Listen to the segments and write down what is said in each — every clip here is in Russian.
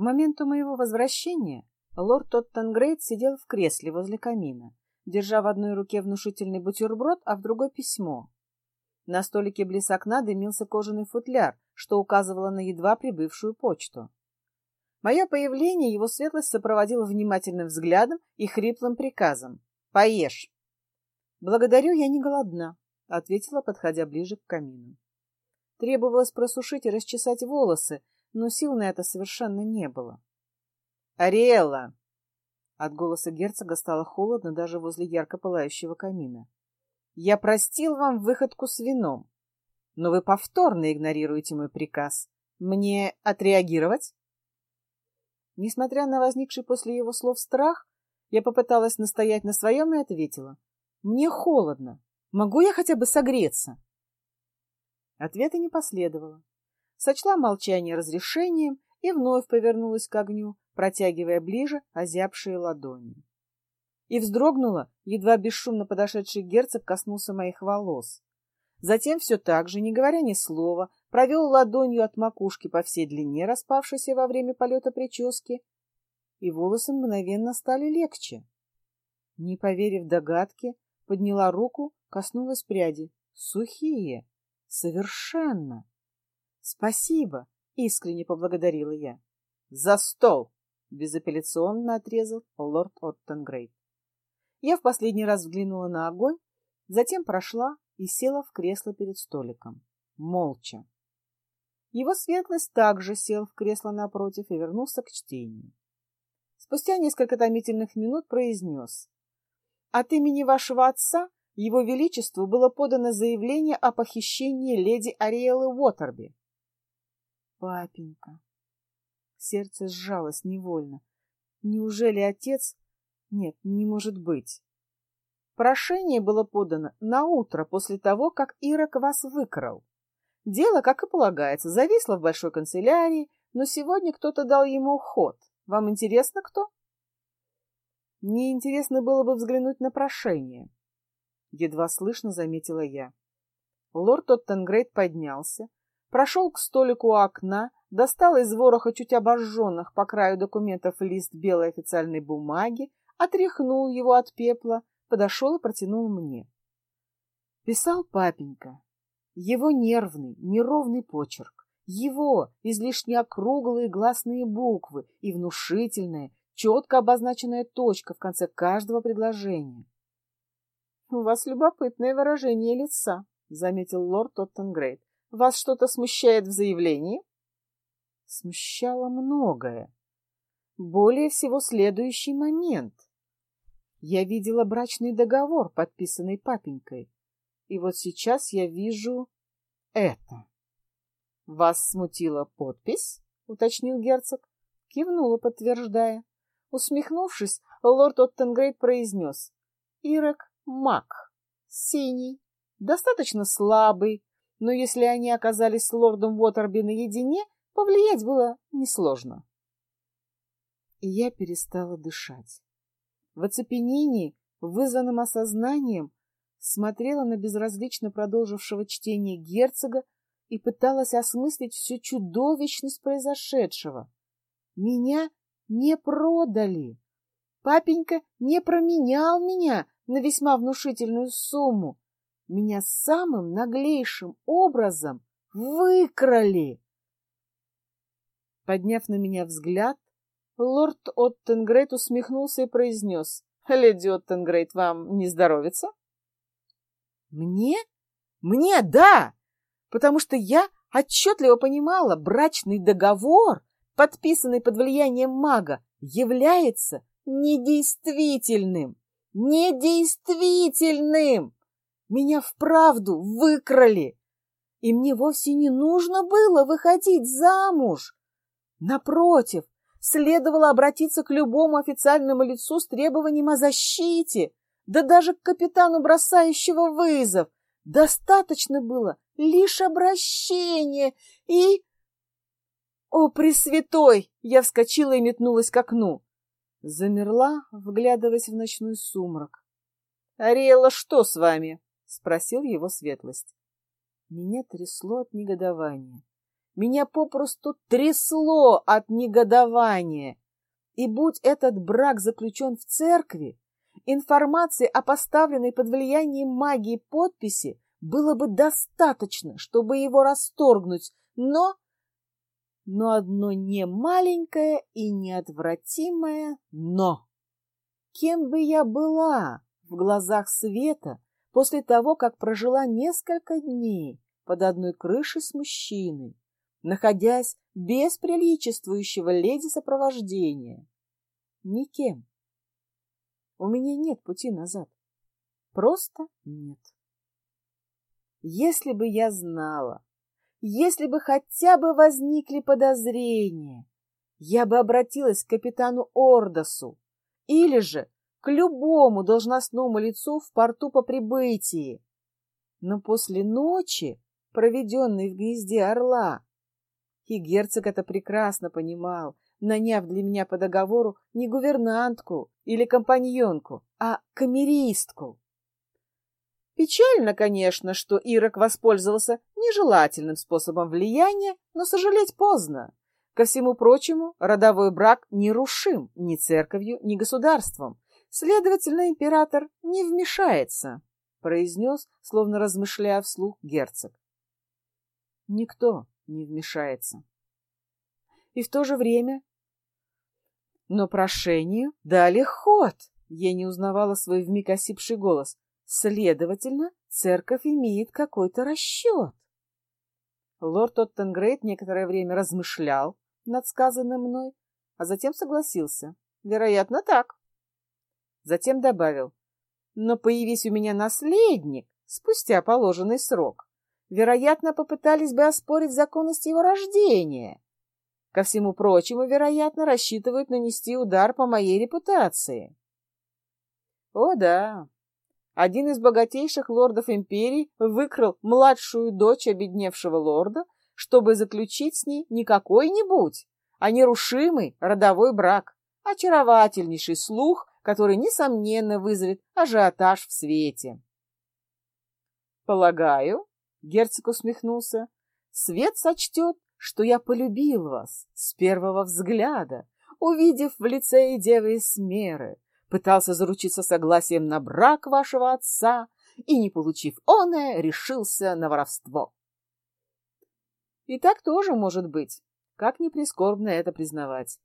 К моменту моего возвращения лорд Тоттенгрейд сидел в кресле возле камина, держа в одной руке внушительный бутерброд, а в другой письмо. На столике близ окна дымился кожаный футляр, что указывало на едва прибывшую почту. Мое появление его светлость сопроводила внимательным взглядом и хриплым приказом. «Поешь!» «Благодарю, я не голодна», — ответила, подходя ближе к камину. Требовалось просушить и расчесать волосы, но сил на это совершенно не было. «Ариэлла!» От голоса герцога стало холодно даже возле ярко пылающего камина. «Я простил вам выходку с вином, но вы повторно игнорируете мой приказ. Мне отреагировать?» Несмотря на возникший после его слов страх, я попыталась настоять на своем и ответила. «Мне холодно. Могу я хотя бы согреться?» Ответа не последовало. Сочла молчание разрешением и вновь повернулась к огню, протягивая ближе озябшие ладони. И вздрогнула, едва бесшумно подошедший герцог коснулся моих волос. Затем все так же, не говоря ни слова, провел ладонью от макушки по всей длине распавшейся во время полета прически, и волосы мгновенно стали легче. Не поверив догадке, подняла руку, коснулась пряди. Сухие. Совершенно. Спасибо, искренне поблагодарила я. За стол! Безапелляционно отрезал лорд Оттенгрейд. Я в последний раз взглянула на огонь, затем прошла и села в кресло перед столиком. Молча. Его светлость также сел в кресло напротив и вернулся к чтению. Спустя несколько томительных минут произнес. От имени вашего отца его величеству было подано заявление о похищении леди Ариэлы Уотерби. Папенька. Сердце сжалось невольно. Неужели отец... Нет, не может быть. Прошение было подано на утро после того, как Ирок вас выкрал. Дело, как и полагается, зависло в большой канцелярии, но сегодня кто-то дал ему ход. Вам интересно, кто? Мне интересно было бы взглянуть на прошение. Едва слышно заметила я. Лорд Тоттенгрейд поднялся, прошел к столику у окна, достал из вороха чуть обожженных по краю документов лист белой официальной бумаги, отряхнул его от пепла, подошел и протянул мне. Писал папенька, его нервный, неровный почерк, его излишне округлые гласные буквы и внушительная, четко обозначенная точка в конце каждого предложения. — У вас любопытное выражение лица, — заметил лорд Тоттенгрейд. — Вас что-то смущает в заявлении? Смущало многое. Более всего следующий момент. Я видела брачный договор, подписанный папенькой, и вот сейчас я вижу это. — Вас смутила подпись? — уточнил герцог. Кивнула, подтверждая. Усмехнувшись, лорд Оттенгрейд произнес. — Ирок маг. Синий. Достаточно слабый, но если они оказались с лордом Уотерби наедине, повлиять было несложно. И я перестала дышать. В оцепенении, вызванном осознанием, смотрела на безразлично продолжившего чтение герцога и пыталась осмыслить всю чудовищность произошедшего. Меня не продали. Папенька не променял меня на весьма внушительную сумму. Меня самым наглейшим образом выкрали. Подняв на меня взгляд, лорд Оттенгрейд усмехнулся и произнес. — Леди Оттенгрейд, вам не здоровится? Мне? Мне, да! Потому что я отчетливо понимала, брачный договор, подписанный под влиянием мага, является недействительным. Недействительным! Меня вправду выкрали. И мне вовсе не нужно было выходить замуж. Напротив, следовало обратиться к любому официальному лицу с требованием о защите, да даже к капитану, бросающего вызов. Достаточно было лишь обращения и... «О, Пресвятой!» — я вскочила и метнулась к окну. Замерла, вглядываясь в ночной сумрак. «Ариэла, что с вами?» — спросил его светлость. Меня трясло от негодования. Меня попросту трясло от негодования. И будь этот брак заключен в церкви, информации о поставленной под влиянием магии подписи было бы достаточно, чтобы его расторгнуть, но... Но одно не маленькое и неотвратимое «но». Кем бы я была в глазах света после того, как прожила несколько дней под одной крышей с мужчиной, находясь без приличествующего леди сопровождения? Никем. У меня нет пути назад. Просто нет. Если бы я знала, если бы хотя бы возникли подозрения, я бы обратилась к капитану Ордосу или же к любому должностному лицу в порту по прибытии. Но после ночи, проведенной в гнезде орла, и герцог это прекрасно понимал, наняв для меня по договору не гувернантку или компаньонку, а камеристку. Печально, конечно, что Ирок воспользовался нежелательным способом влияния, но сожалеть поздно. Ко всему прочему, родовой брак нерушим ни церковью, ни государством. Следовательно, император не вмешается, произнес, словно размышляя вслух герцог. Никто не вмешается. И в то же время... Но прошению дали ход. Я не узнавала свой вмиг осипший голос. Следовательно, церковь имеет какой-то расчет. Лорд Оттенгрейд некоторое время размышлял над сказанным мной, а затем согласился. Вероятно, так. Затем добавил. Но появись у меня наследник спустя положенный срок, вероятно, попытались бы оспорить законность его рождения. Ко всему прочему, вероятно, рассчитывают нанести удар по моей репутации. О да, один из богатейших лордов империи выкрал младшую дочь обедневшего лорда, чтобы заключить с ней не какой-нибудь, а нерушимый родовой брак, очаровательнейший слух, который, несомненно, вызовет ажиотаж в свете. «Полагаю», — герцог усмехнулся, — «свет сочтет, что я полюбил вас с первого взгляда, увидев в лице и девы Эсмеры, пытался заручиться согласием на брак вашего отца и, не получив оное, решился на воровство. И так тоже может быть, как ни прискорбно это признавать.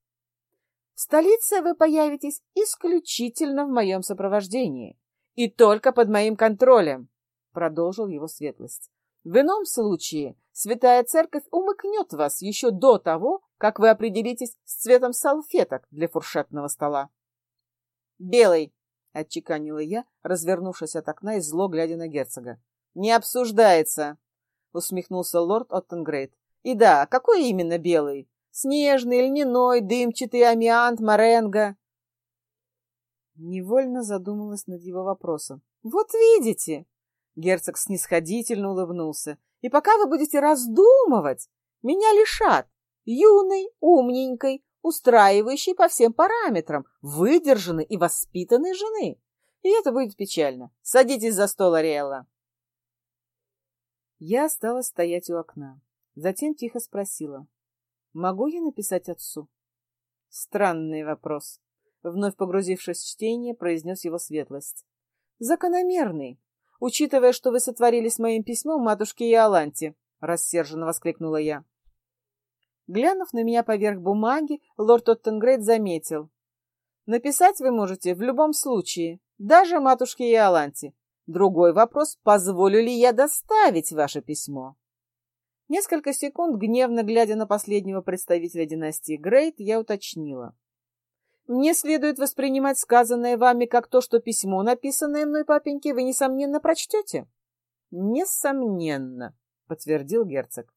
В столице вы появитесь исключительно в моем сопровождении и только под моим контролем, продолжил его светлость. В ином случае Святая Церковь умыкнет вас еще до того, как вы определитесь с цветом салфеток для фуршетного стола. «Белый!» — отчеканила я, развернувшись от окна и зло глядя на герцога. «Не обсуждается!» — усмехнулся лорд Оттенгрейд. «И да, какой именно белый? Снежный, льняной, дымчатый, амиант, моренго?» Невольно задумалась над его вопросом. «Вот видите!» Герцог снисходительно улыбнулся. «И пока вы будете раздумывать, меня лишат юной, умненькой, устраивающей по всем параметрам, выдержанной и воспитанной жены. И это будет печально. Садитесь за стол, Ариэлла. Я осталась стоять у окна. Затем тихо спросила. Могу я написать отцу? Странный вопрос. Вновь погрузившись в чтение, произнес его светлость. Закономерный, учитывая, что вы сотворили с моим письмом матушке Иоланте, рассерженно воскликнула я. Глянув на меня поверх бумаги, лорд Оттенгрейд заметил. «Написать вы можете в любом случае, даже матушке Иоланте. Другой вопрос, позволю ли я доставить ваше письмо?» Несколько секунд, гневно глядя на последнего представителя династии Грейт, я уточнила. «Мне следует воспринимать сказанное вами как то, что письмо, написанное мной папеньке, вы, несомненно, прочтете?» «Несомненно», — подтвердил герцог.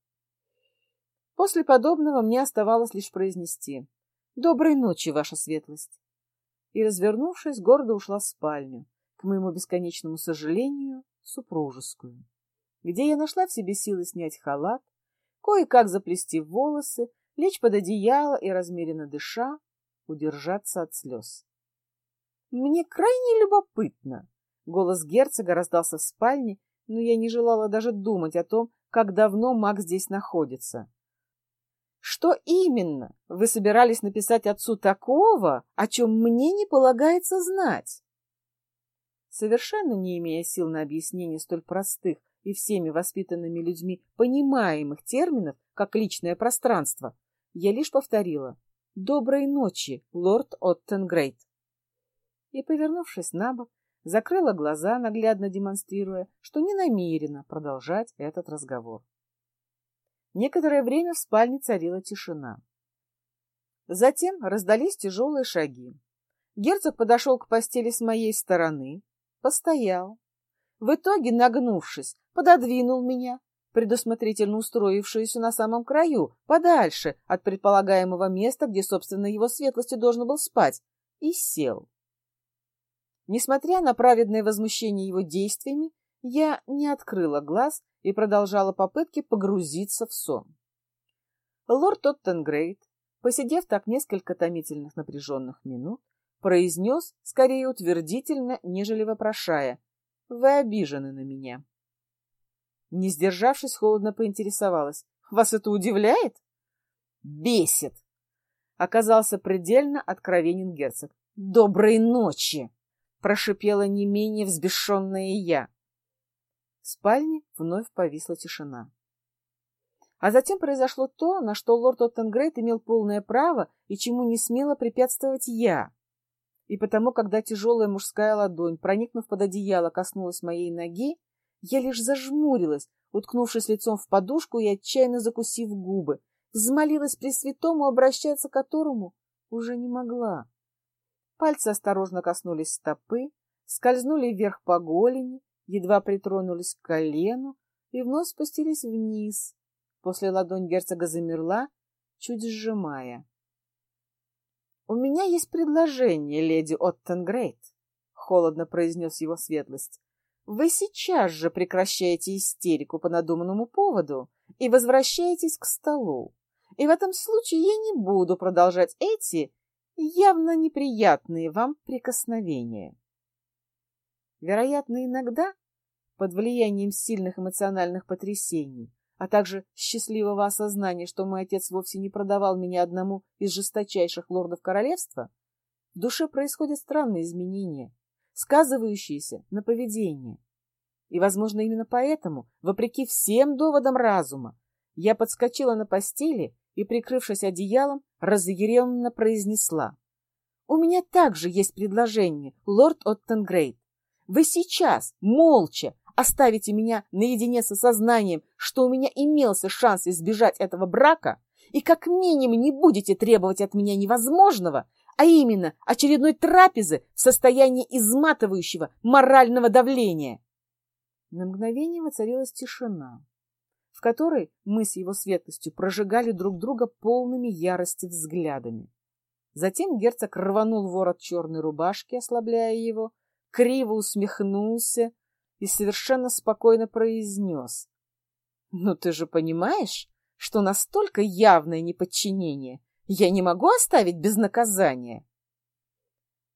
После подобного мне оставалось лишь произнести «Доброй ночи, ваша светлость!» И, развернувшись, гордо ушла в спальню, к моему бесконечному сожалению, супружескую, где я нашла в себе силы снять халат, кое-как заплести волосы, лечь под одеяло и, размеренно дыша, удержаться от слез. «Мне крайне любопытно!» Голос герцога раздался в спальне, но я не желала даже думать о том, как давно маг здесь находится. Что именно вы собирались написать отцу такого, о чем мне не полагается знать? Совершенно не имея сил на объяснение столь простых и всеми воспитанными людьми понимаемых терминов, как личное пространство, я лишь повторила «Доброй ночи, лорд Оттенгрейд». И, повернувшись на бок, закрыла глаза, наглядно демонстрируя, что не намерена продолжать этот разговор. Некоторое время в спальне царила тишина. Затем раздались тяжелые шаги. Герцог подошел к постели с моей стороны, постоял. В итоге, нагнувшись, пододвинул меня, предусмотрительно устроившуюся на самом краю, подальше от предполагаемого места, где, собственно, его светлости должен был спать, и сел. Несмотря на праведное возмущение его действиями, я не открыла глаз и продолжала попытки погрузиться в сон. Лорд Тоттенгрейд, посидев так несколько томительных напряженных минут, произнес скорее утвердительно, нежели вопрошая. «Вы обижены на меня». Не сдержавшись, холодно поинтересовалась. «Вас это удивляет?» «Бесит!» Оказался предельно откровенен герцог. «Доброй ночи!» Прошипела не менее взбешенная я. В спальне вновь повисла тишина. А затем произошло то, на что лорд Оттенгрейд имел полное право и чему не смела препятствовать я. И потому, когда тяжелая мужская ладонь, проникнув под одеяло, коснулась моей ноги, я лишь зажмурилась, уткнувшись лицом в подушку и отчаянно закусив губы, взмолилась Пресвятому, обращаться к которому уже не могла. Пальцы осторожно коснулись стопы, скользнули вверх по голени, едва притронулись к колену и вновь спустились вниз. После ладонь герцога замерла, чуть сжимая. — У меня есть предложение, леди Оттенгрейд, — холодно произнес его светлость. — Вы сейчас же прекращаете истерику по надуманному поводу и возвращаетесь к столу. И в этом случае я не буду продолжать эти явно неприятные вам прикосновения. Вероятно, иногда, под влиянием сильных эмоциональных потрясений, а также счастливого осознания, что мой отец вовсе не продавал меня одному из жесточайших лордов королевства, в душе происходят странные изменения, сказывающиеся на поведении. И, возможно, именно поэтому, вопреки всем доводам разума, я подскочила на постели и, прикрывшись одеялом, разъяренно произнесла. «У меня также есть предложение, лорд Оттенгрейд. Вы сейчас, молча, оставите меня наедине с осознанием, что у меня имелся шанс избежать этого брака, и как минимум не будете требовать от меня невозможного, а именно очередной трапезы в состоянии изматывающего морального давления. На мгновение воцарилась тишина в которой мы с его светлостью прожигали друг друга полными ярости взглядами. Затем герцог рванул ворот черной рубашки, ослабляя его, криво усмехнулся и совершенно спокойно произнес. — Ну ты же понимаешь, что настолько явное неподчинение я не могу оставить без наказания?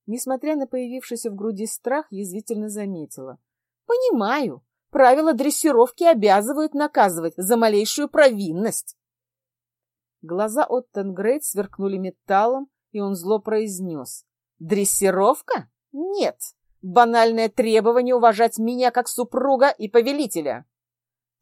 Несмотря на появившийся в груди страх, язвительно заметила. — Понимаю, Правила дрессировки обязывают наказывать за малейшую провинность. Глаза Оттенгрейд сверкнули металлом, и он зло произнес. Дрессировка? Нет. Банальное требование уважать меня как супруга и повелителя.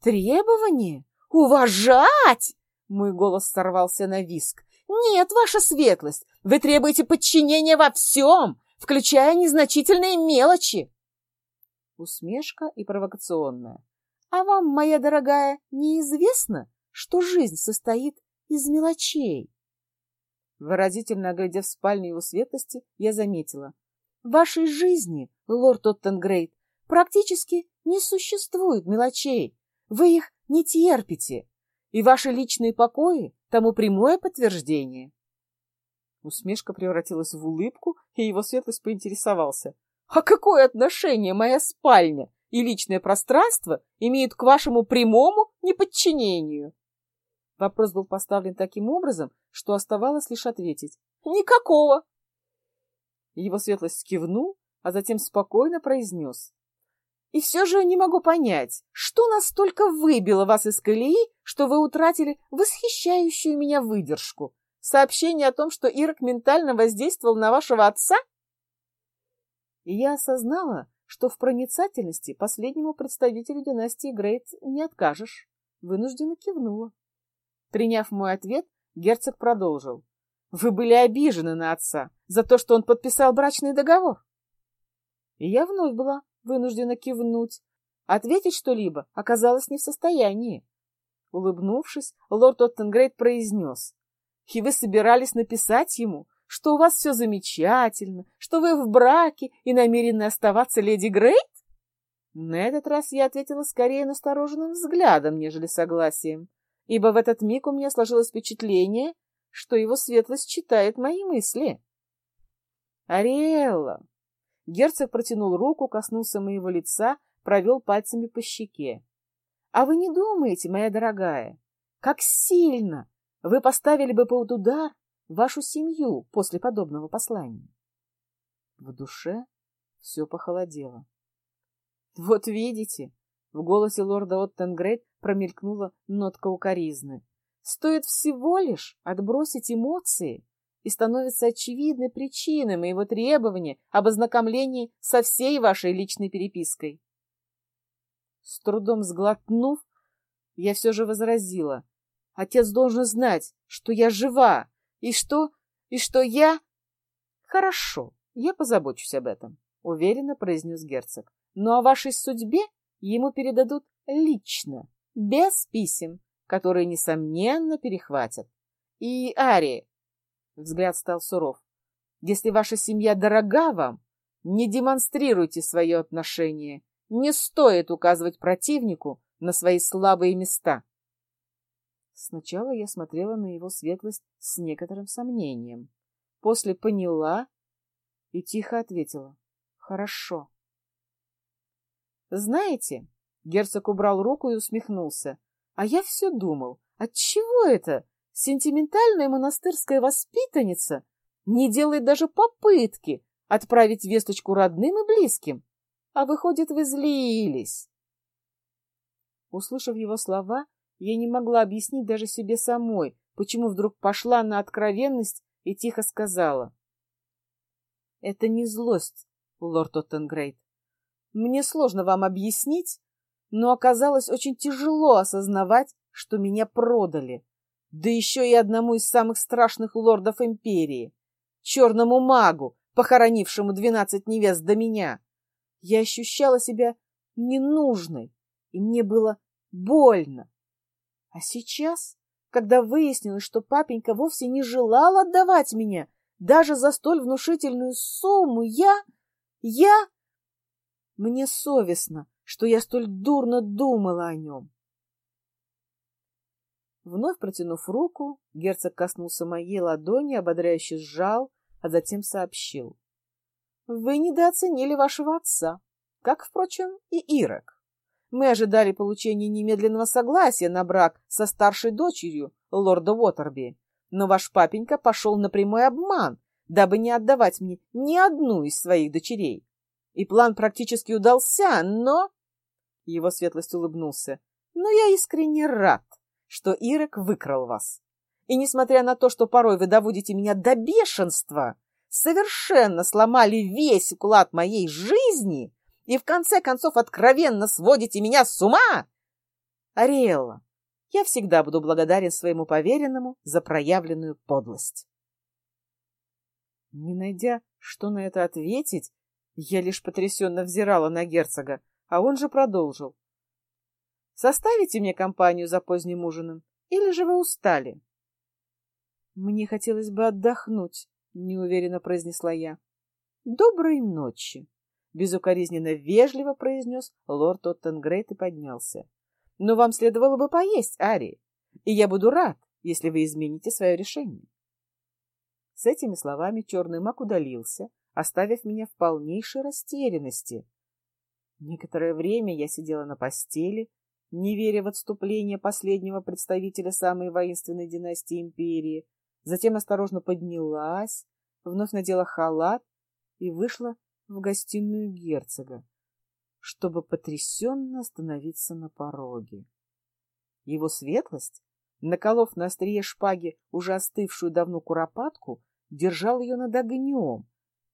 Требование? Уважать? Мой голос сорвался на виск. Нет, ваша светлость, вы требуете подчинения во всем, включая незначительные мелочи усмешка и провокационная. А вам, моя дорогая, неизвестно, что жизнь состоит из мелочей? Выразительно оглядев спальню его светлости, я заметила. Вашей жизни, лорд Оттенгрейд, практически не существует мелочей. Вы их не терпите. И ваши личные покои тому прямое подтверждение. Усмешка превратилась в улыбку, и его светлость поинтересовался. А какое отношение моя спальня и личное пространство имеют к вашему прямому неподчинению? Вопрос был поставлен таким образом, что оставалось лишь ответить. Никакого. Его светлость кивнул, а затем спокойно произнес. И все же не могу понять, что настолько выбило вас из колеи, что вы утратили восхищающую меня выдержку. Сообщение о том, что Ирок ментально воздействовал на вашего отца? И я осознала, что в проницательности последнему представителю династии Грейт не откажешь. Вынужденно кивнула. Приняв мой ответ, герцог продолжил. Вы были обижены на отца за то, что он подписал брачный договор. И я вновь была вынуждена кивнуть. Ответить что-либо оказалось не в состоянии. Улыбнувшись, лорд Оттенгрейд произнес. — И вы собирались написать ему, что у вас все замечательно, что вы в браке и намерены оставаться леди Грейт? На этот раз я ответила скорее настороженным взглядом, нежели согласием, ибо в этот миг у меня сложилось впечатление, что его светлость читает мои мысли. «Ариэлла!» Герцог протянул руку, коснулся моего лица, провел пальцами по щеке. «А вы не думаете, моя дорогая, как сильно вы поставили бы под удар вашу семью после подобного послания. В душе все похолодело. Вот видите, в голосе лорда Оттенгрейд промелькнула нотка укоризны. Стоит всего лишь отбросить эмоции, и становится очевидной причиной моего требования об ознакомлении со всей вашей личной перепиской. С трудом сглотнув, я все же возразила. Отец должен знать, что я жива, и что? И что я... Хорошо, я позабочусь об этом, уверенно произнес герцог. Но о вашей судьбе ему передадут лично, без писем, которые, несомненно, перехватят. И, Ари, взгляд стал суров, если ваша семья дорога вам, не демонстрируйте свое отношение. Не стоит указывать противнику на свои слабые места. Сначала я смотрела на его светлость с некоторым сомнением. После поняла и тихо ответила. Хорошо. Знаете, герцог убрал руку и усмехнулся. А я все думал, отчего это сентиментальная монастырская воспитанница не делает даже попытки отправить весточку родным и близким? А выходит, вы злились. Услышав его слова, я не могла объяснить даже себе самой, почему вдруг пошла на откровенность и тихо сказала. «Это не злость, лорд Оттенгрейд. Мне сложно вам объяснить, но оказалось очень тяжело осознавать, что меня продали, да еще и одному из самых страшных лордов империи, черному магу, похоронившему двенадцать невест до меня. Я ощущала себя ненужной, и мне было больно, а сейчас, когда выяснилось, что папенька вовсе не желал отдавать меня даже за столь внушительную сумму, я... я... Мне совестно, что я столь дурно думала о нем. Вновь протянув руку, герцог коснулся моей ладони, ободряюще сжал, а затем сообщил. — Вы недооценили вашего отца, как, впрочем, и Ирок. Мы ожидали получения немедленного согласия на брак со старшей дочерью лорда Уотерби, но ваш папенька пошел на прямой обман, дабы не отдавать мне ни одну из своих дочерей. И план практически удался, но... Его светлость улыбнулся. Но я искренне рад, что Ирек выкрал вас. И несмотря на то, что порой вы доводите меня до бешенства, совершенно сломали весь уклад моей жизни, и в конце концов откровенно сводите меня с ума? Ариэлла, я всегда буду благодарен своему поверенному за проявленную подлость. Не найдя, что на это ответить, я лишь потрясенно взирала на герцога, а он же продолжил. «Составите мне компанию за поздним ужином, или же вы устали?» «Мне хотелось бы отдохнуть», — неуверенно произнесла я. «Доброй ночи!» безукоризненно вежливо произнес лорд Оттенгрейт и поднялся. Но вам следовало бы поесть, Ари, и я буду рад, если вы измените свое решение. С этими словами черный маг удалился, оставив меня в полнейшей растерянности. Некоторое время я сидела на постели, не веря в отступление последнего представителя самой воинственной династии империи, затем осторожно поднялась, вновь надела халат и вышла в гостиную герцога. чтобы потрясенно остановиться на пороге. Его светлость, наколов на острие шпаги уже остывшую давно куропатку, держал ее над огнем,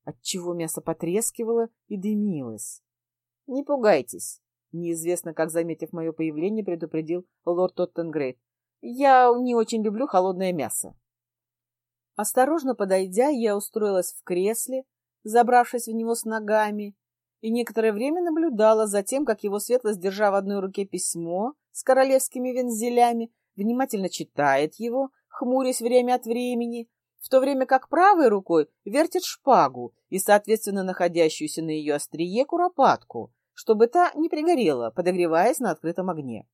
отчего мясо потрескивало и дымилось. — Не пугайтесь, — неизвестно, как заметив мое появление, предупредил лорд Тоттенгрейд. — Я не очень люблю холодное мясо. Осторожно подойдя, я устроилась в кресле, забравшись в него с ногами, и некоторое время наблюдала за тем, как его светлость, держа в одной руке письмо с королевскими вензелями, внимательно читает его, хмурясь время от времени, в то время как правой рукой вертит шпагу и, соответственно, находящуюся на ее острие куропатку, чтобы та не пригорела, подогреваясь на открытом огне.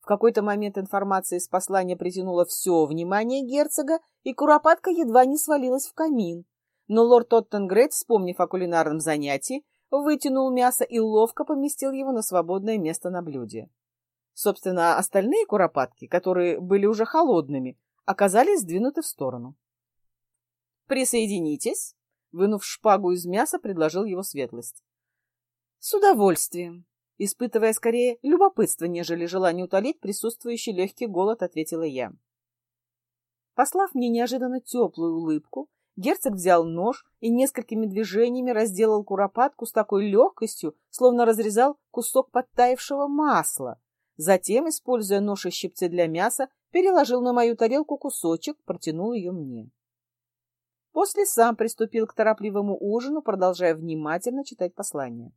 В какой-то момент информация из послания притянула все внимание герцога, и куропатка едва не свалилась в камин. Но лорд Тоттенгрейд, вспомнив о кулинарном занятии, вытянул мясо и ловко поместил его на свободное место на блюде. Собственно, остальные куропатки, которые были уже холодными, оказались сдвинуты в сторону. «Присоединитесь», — вынув шпагу из мяса, предложил его светлость. «С удовольствием», испытывая скорее любопытство, нежели желание утолить присутствующий легкий голод, ответила я. Послав мне неожиданно теплую улыбку, герцог взял нож и несколькими движениями разделал куропатку с такой легкостью, словно разрезал кусок подтаявшего масла. Затем, используя нож и щипцы для мяса, переложил на мою тарелку кусочек, протянул ее мне. После сам приступил к торопливому ужину, продолжая внимательно читать послание.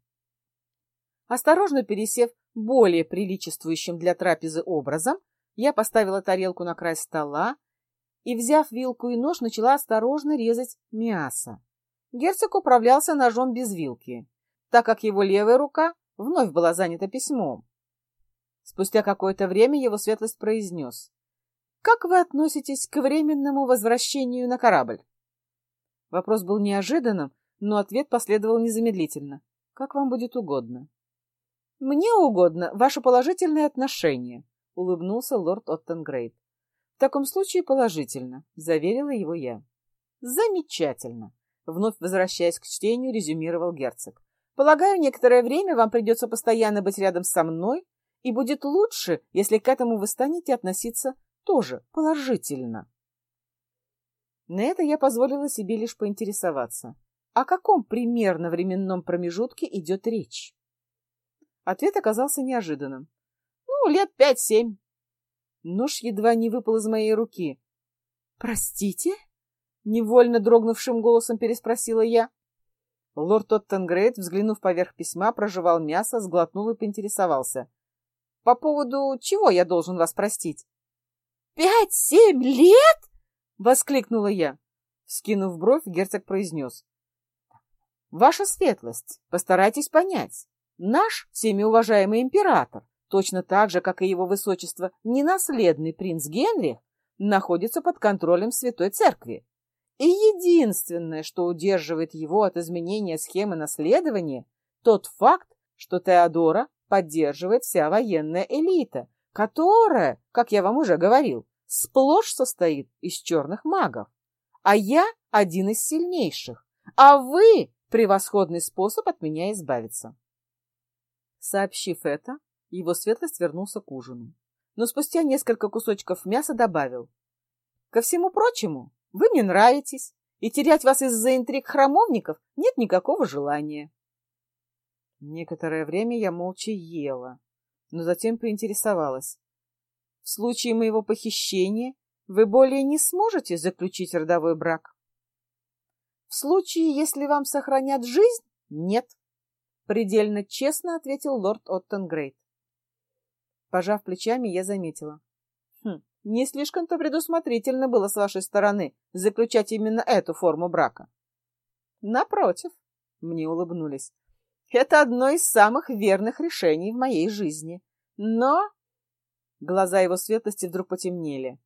Осторожно пересев более приличествующим для трапезы образом, я поставила тарелку на край стола и, взяв вилку и нож, начала осторожно резать мясо. Герцог управлялся ножом без вилки, так как его левая рука вновь была занята письмом. Спустя какое-то время его светлость произнес. «Как вы относитесь к временному возвращению на корабль?» Вопрос был неожиданным, но ответ последовал незамедлительно. «Как вам будет угодно». «Мне угодно ваше положительное отношение», — улыбнулся лорд Оттенгрейд. «В таком случае положительно», — заверила его я. «Замечательно», — вновь возвращаясь к чтению, резюмировал герцог. «Полагаю, некоторое время вам придется постоянно быть рядом со мной, и будет лучше, если к этому вы станете относиться тоже положительно». На это я позволила себе лишь поинтересоваться. О каком примерно временном промежутке идет речь? Ответ оказался неожиданным. Ну, лет пять-семь. Нож едва не выпал из моей руки. «Простите?» — невольно дрогнувшим голосом переспросила я. Лорд Тоттенгрейд, взглянув поверх письма, прожевал мясо, сглотнул и поинтересовался. «По поводу чего я должен вас простить?» «Пять-семь лет?» — воскликнула я. Скинув бровь, герцог произнес. «Ваша светлость, постарайтесь понять. Наш всеми уважаемый император, точно так же, как и его высочество, ненаследный принц Генрих, находится под контролем Святой Церкви. И единственное, что удерживает его от изменения схемы наследования, тот факт, что Теодора поддерживает вся военная элита, которая, как я вам уже говорил, сплошь состоит из черных магов. А я один из сильнейших, а вы — превосходный способ от меня избавиться. Сообщив это, его светлость вернулся к ужину. Но спустя несколько кусочков мяса добавил. Ко всему прочему, вы мне нравитесь, и терять вас из-за интриг храмовников нет никакого желания. Некоторое время я молча ела, но затем поинтересовалась. В случае моего похищения вы более не сможете заключить родовой брак. В случае, если вам сохранят жизнь, нет. Предельно честно ответил лорд Оттенгрейд. Пожав плечами, я заметила. Хм, не слишком-то предусмотрительно было с вашей стороны заключать именно эту форму брака. Напротив, мне улыбнулись. Это одно из самых верных решений в моей жизни. Но... Глаза его светлости вдруг потемнели.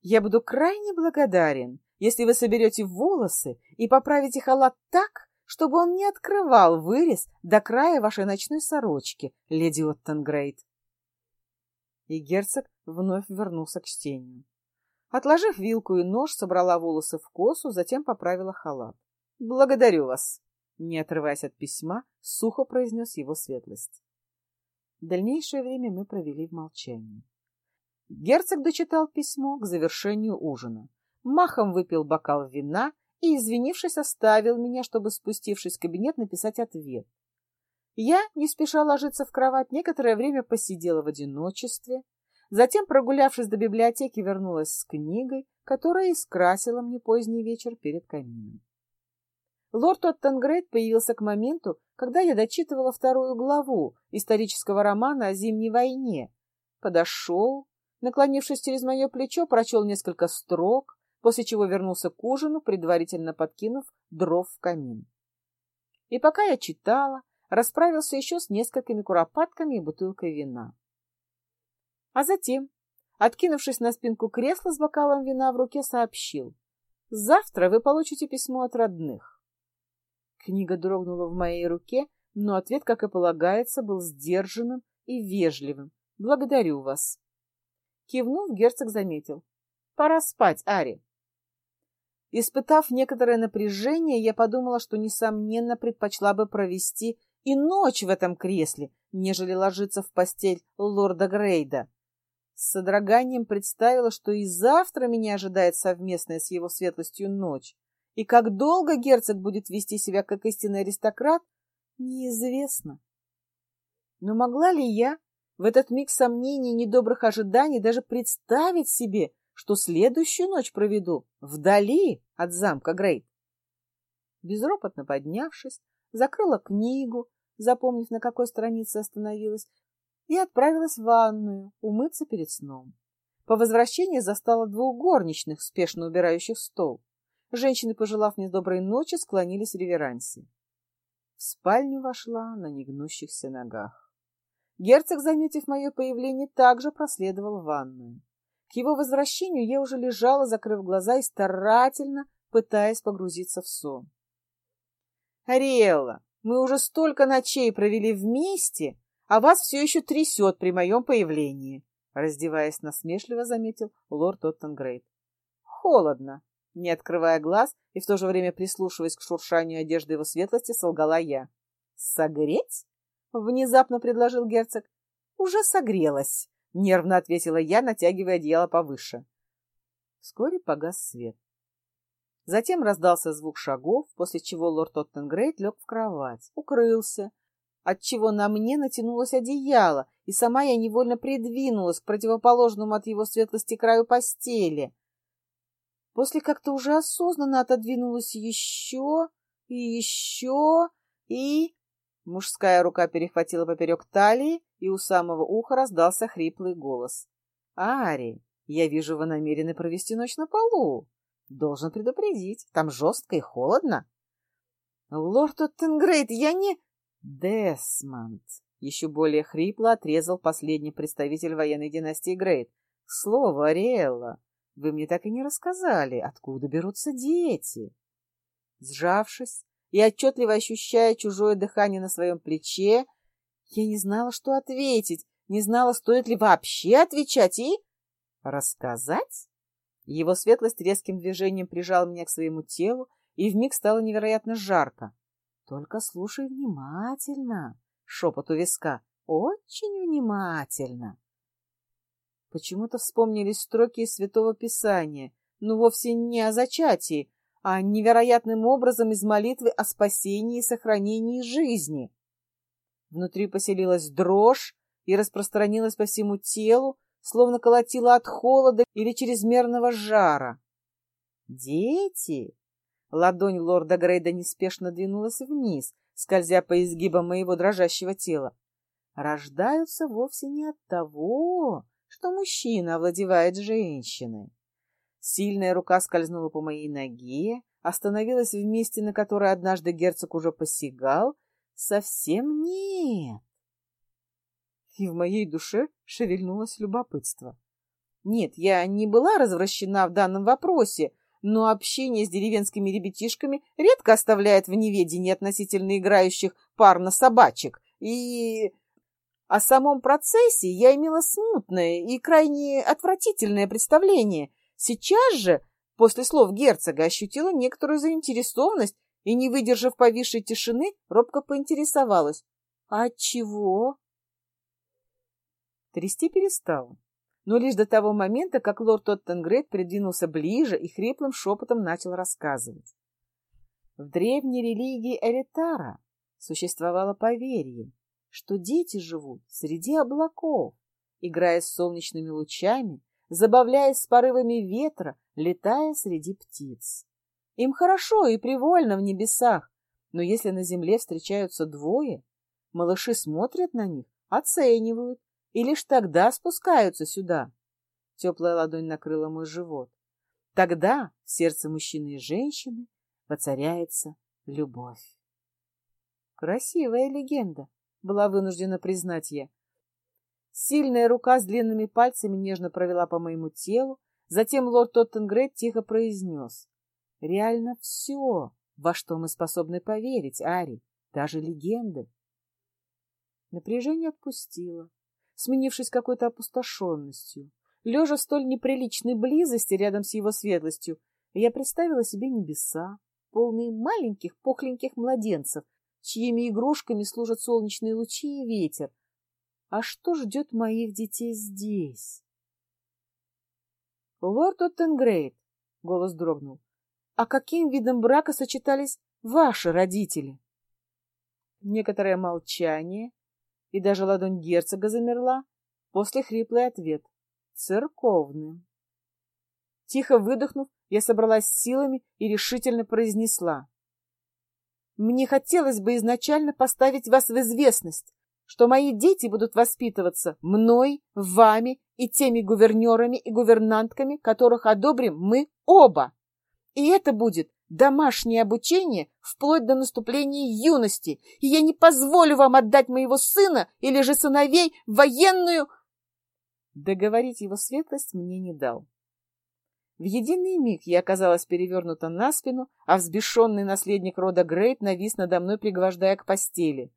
Я буду крайне благодарен, если вы соберете волосы и поправите халат так, чтобы он не открывал вырез до края вашей ночной сорочки, леди Оттенгрейд. И герцог вновь вернулся к чтению. Отложив вилку и нож, собрала волосы в косу, затем поправила халат. — Благодарю вас. Не отрываясь от письма, сухо произнес его светлость. Дальнейшее время мы провели в молчании. Герцог дочитал письмо к завершению ужина. Махом выпил бокал вина и, извинившись, оставил меня, чтобы, спустившись в кабинет, написать ответ. Я, не спеша ложиться в кровать, некоторое время посидела в одиночестве, затем, прогулявшись до библиотеки, вернулась с книгой, которая искрасила мне поздний вечер перед камином. Лорд Оттенгрейд появился к моменту, когда я дочитывала вторую главу исторического романа о Зимней войне. Подошел, наклонившись через мое плечо, прочел несколько строк, после чего вернулся к ужину, предварительно подкинув дров в камин. И пока я читала, расправился еще с несколькими куропатками и бутылкой вина. А затем, откинувшись на спинку кресла с бокалом вина в руке, сообщил. «Завтра вы получите письмо от родных». Книга дрогнула в моей руке, но ответ, как и полагается, был сдержанным и вежливым. «Благодарю вас». Кивнув, герцог заметил. «Пора спать, Ари». Испытав некоторое напряжение, я подумала, что, несомненно, предпочла бы провести и ночь в этом кресле, нежели ложиться в постель лорда Грейда. С содроганием представила, что и завтра меня ожидает совместная с его светлостью ночь. И как долго герцог будет вести себя как истинный аристократ, неизвестно. Но могла ли я в этот миг сомнений и недобрых ожиданий даже представить себе, что следующую ночь проведу вдали от замка Грейт. Безропотно поднявшись, закрыла книгу, запомнив, на какой странице остановилась, и отправилась в ванную умыться перед сном. По возвращении застала двух горничных, спешно убирающих стол. Женщины, пожелав мне доброй ночи, склонились в реверансе. В спальню вошла на негнущихся ногах. Герцог, заметив мое появление, также проследовал в ванную. К его возвращению я уже лежала, закрыв глаза и старательно пытаясь погрузиться в сон. «Ариэлла, мы уже столько ночей провели вместе, а вас все еще трясет при моем появлении», раздеваясь насмешливо, заметил лорд Оттенгрейд. «Холодно», не открывая глаз и в то же время прислушиваясь к шуршанию одежды его светлости, солгала я. «Согреть?» — внезапно предложил герцог. «Уже согрелась», Нервно ответила я, натягивая одеяло повыше. Вскоре погас свет. Затем раздался звук шагов, после чего лорд Оттенгрейд лег в кровать, укрылся, отчего на мне натянулось одеяло, и сама я невольно придвинулась к противоположному от его светлости краю постели. После как-то уже осознанно отодвинулась еще и еще, и... Мужская рука перехватила поперек талии, и у самого уха раздался хриплый голос. «Ари, я вижу, вы намерены провести ночь на полу. Должен предупредить, там жестко и холодно». «Лорд Оттенгрейд, я не...» «Десмонд», — еще более хрипло отрезал последний представитель военной династии Грейд. «Слово, Ариэлла, вы мне так и не рассказали, откуда берутся дети». Сжавшись, и, отчетливо ощущая чужое дыхание на своем плече, я не знала, что ответить, не знала, стоит ли вообще отвечать и... Рассказать? Его светлость резким движением прижал меня к своему телу, и вмиг стало невероятно жарко. Только слушай внимательно, шепот у виска, очень внимательно. Почему-то вспомнились строки из Святого Писания, но вовсе не о зачатии, а невероятным образом из молитвы о спасении и сохранении жизни. Внутри поселилась дрожь и распространилась по всему телу, словно колотила от холода или чрезмерного жара. «Дети!» Ладонь лорда Грейда неспешно двинулась вниз, скользя по изгибам моего дрожащего тела. «Рождаются вовсе не от того, что мужчина овладевает женщиной. Сильная рука скользнула по моей ноге, остановилась в месте, на которое однажды герцог уже посягал. Совсем нет. И в моей душе шевельнулось любопытство. Нет, я не была развращена в данном вопросе, но общение с деревенскими ребятишками редко оставляет в неведении относительно играющих парно собачек. И о самом процессе я имела смутное и крайне отвратительное представление — Сейчас же, после слов герцога, ощутила некоторую заинтересованность и, не выдержав повисшей тишины, робко поинтересовалась. «А чего?» Трясти перестала, но лишь до того момента, как лорд Оттенгрейд придвинулся ближе и хриплым шепотом начал рассказывать. В древней религии Эритара существовало поверье, что дети живут среди облаков, играя с солнечными лучами, забавляясь с порывами ветра, летая среди птиц. Им хорошо и привольно в небесах, но если на земле встречаются двое, малыши смотрят на них, оценивают и лишь тогда спускаются сюда. Теплая ладонь накрыла мой живот. Тогда в сердце мужчины и женщины воцаряется любовь. Красивая легенда, была вынуждена признать я. Сильная рука с длинными пальцами нежно провела по моему телу, затем лорд Тоттенгрейд тихо произнес. Реально все, во что мы способны поверить, Ари, даже легенды. Напряжение отпустило, сменившись какой-то опустошенностью. Лежа в столь неприличной близости рядом с его светлостью, я представила себе небеса, полные маленьких пухленьких младенцев, чьими игрушками служат солнечные лучи и ветер. А что ждет моих детей здесь? — Лорд Оттенгрейд, — голос дрогнул, а каким видом брака сочетались ваши родители? Некоторое молчание, и даже ладонь герцога замерла, после хриплый ответ — церковным. Тихо выдохнув, я собралась силами и решительно произнесла. Мне хотелось бы изначально поставить вас в известность, что мои дети будут воспитываться мной, вами и теми гувернерами и гувернантками, которых одобрим мы оба. И это будет домашнее обучение вплоть до наступления юности, и я не позволю вам отдать моего сына или же сыновей в военную... Договорить его светлость мне не дал. В единый миг я оказалась перевернута на спину, а взбешенный наследник рода Грейт навис надо мной, пригвождая к постели.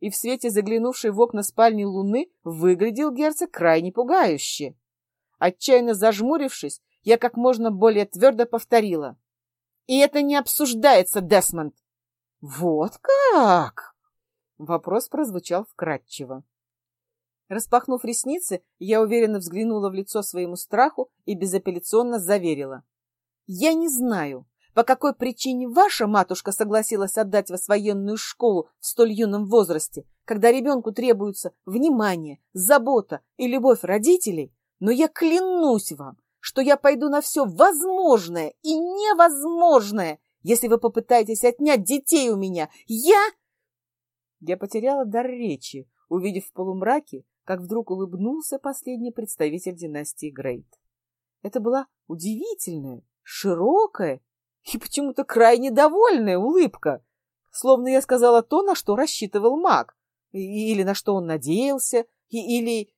И в свете заглянувшей в окна спальни луны выглядел герцог крайне пугающе. Отчаянно зажмурившись, я как можно более твердо повторила. «И это не обсуждается, Десмонд!» «Вот как?» Вопрос прозвучал вкратчиво. Распахнув ресницы, я уверенно взглянула в лицо своему страху и безапелляционно заверила. «Я не знаю, по какой причине ваша матушка согласилась отдать вас в военную школу в столь юном возрасте, когда ребенку требуется внимание, забота и любовь родителей, но я клянусь вам, что я пойду на все возможное и невозможное, если вы попытаетесь отнять детей у меня. Я...» Я потеряла дар речи, увидев в полумраке, как вдруг улыбнулся последний представитель династии Грейт. Это была удивительная, широкая и почему-то крайне довольная улыбка, словно я сказала то, на что рассчитывал маг, или на что он надеялся, или...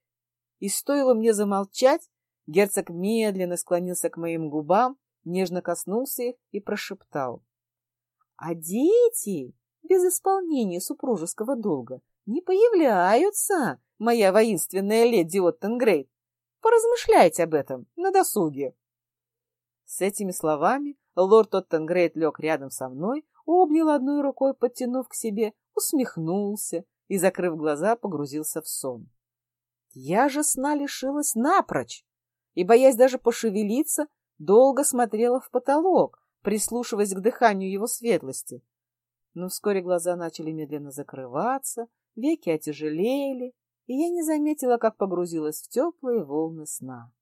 И стоило мне замолчать, Герцог медленно склонился к моим губам, нежно коснулся их и прошептал. — А дети без исполнения супружеского долга не появляются, моя воинственная леди Оттенгрейд. Поразмышляйте об этом на досуге. С этими словами лорд Оттенгрейд лег рядом со мной, обнял одной рукой, подтянув к себе, усмехнулся и, закрыв глаза, погрузился в сон. Я же сна лишилась напрочь и, боясь даже пошевелиться, долго смотрела в потолок, прислушиваясь к дыханию его светлости. Но вскоре глаза начали медленно закрываться, веки отяжелели, и я не заметила, как погрузилась в теплые волны сна.